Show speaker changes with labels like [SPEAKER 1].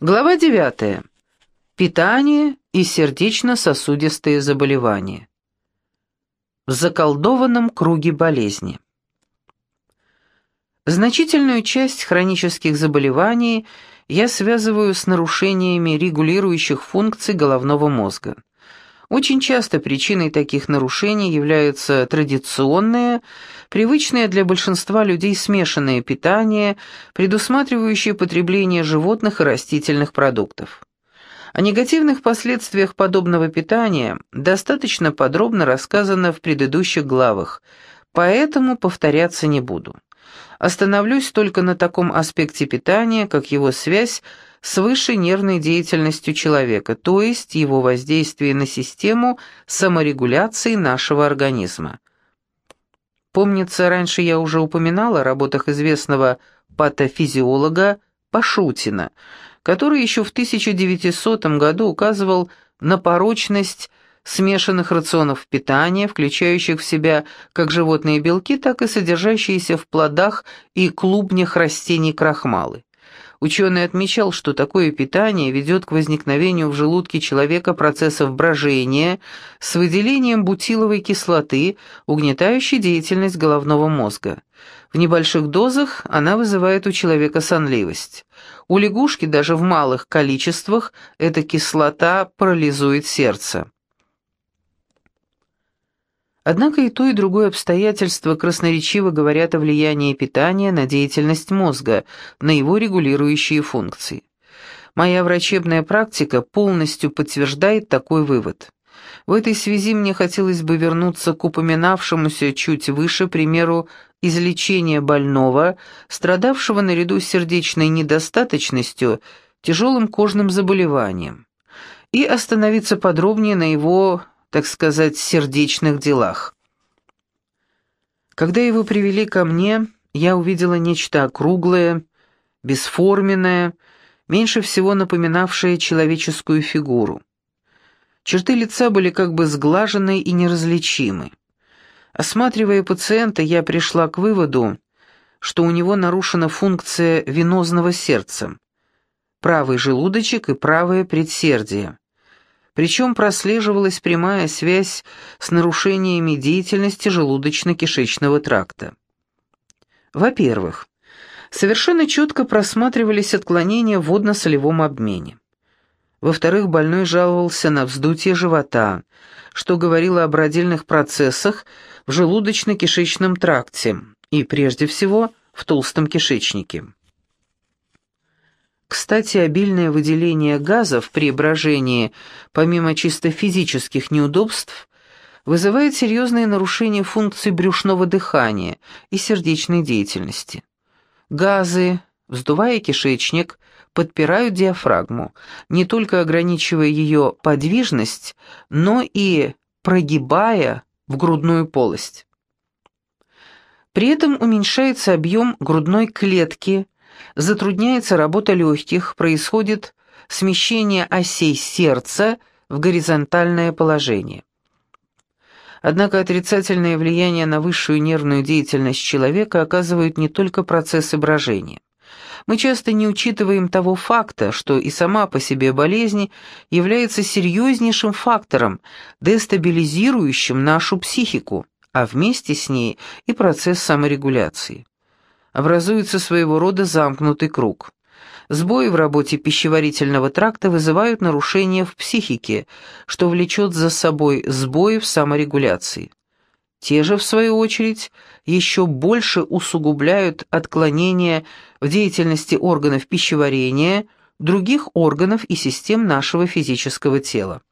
[SPEAKER 1] Глава 9. Питание и сердечно-сосудистые заболевания. В заколдованном круге болезни. Значительную часть хронических заболеваний я связываю с нарушениями регулирующих функций головного мозга. Очень часто причиной таких нарушений являются традиционные, привычные для большинства людей смешанное питание, предусматривающее потребление животных и растительных продуктов. О негативных последствиях подобного питания достаточно подробно рассказано в предыдущих главах, поэтому повторяться не буду. Остановлюсь только на таком аспекте питания, как его связь с высшей нервной деятельностью человека, то есть его воздействие на систему саморегуляции нашего организма. Помнится, раньше я уже упоминала о работах известного патофизиолога Пашутина, который еще в 1900 году указывал на порочность смешанных рационов питания, включающих в себя как животные белки, так и содержащиеся в плодах и клубнях растений крахмалы. Ученый отмечал, что такое питание ведет к возникновению в желудке человека процессов брожения с выделением бутиловой кислоты, угнетающей деятельность головного мозга. В небольших дозах она вызывает у человека сонливость. У лягушки даже в малых количествах эта кислота парализует сердце. Однако и то, и другое обстоятельство красноречиво говорят о влиянии питания на деятельность мозга, на его регулирующие функции. Моя врачебная практика полностью подтверждает такой вывод. В этой связи мне хотелось бы вернуться к упоминавшемуся чуть выше примеру излечения больного, страдавшего наряду с сердечной недостаточностью, тяжелым кожным заболеванием, и остановиться подробнее на его так сказать, сердечных делах. Когда его привели ко мне, я увидела нечто округлое, бесформенное, меньше всего напоминавшее человеческую фигуру. Черты лица были как бы сглажены и неразличимы. Осматривая пациента, я пришла к выводу, что у него нарушена функция венозного сердца, правый желудочек и правое предсердие. Причем прослеживалась прямая связь с нарушениями деятельности желудочно-кишечного тракта. Во-первых, совершенно четко просматривались отклонения в водно-солевом обмене. Во-вторых, больной жаловался на вздутие живота, что говорило об родильных процессах в желудочно-кишечном тракте и, прежде всего, в толстом кишечнике. Кстати, обильное выделение газов при брожении, помимо чисто физических неудобств, вызывает серьезные нарушения функций брюшного дыхания и сердечной деятельности. Газы, вздувая кишечник, подпирают диафрагму, не только ограничивая ее подвижность, но и прогибая в грудную полость. При этом уменьшается объем грудной клетки затрудняется работа легких, происходит смещение осей сердца в горизонтальное положение. Однако отрицательное влияние на высшую нервную деятельность человека оказывают не только процессы брожения. Мы часто не учитываем того факта, что и сама по себе болезнь является серьезнейшим фактором, дестабилизирующим нашу психику, а вместе с ней и процесс саморегуляции образуется своего рода замкнутый круг. Сбои в работе пищеварительного тракта вызывают нарушения в психике, что влечет за собой сбои в саморегуляции. Те же, в свою очередь, еще больше усугубляют отклонения в деятельности органов пищеварения, других органов и систем нашего физического тела.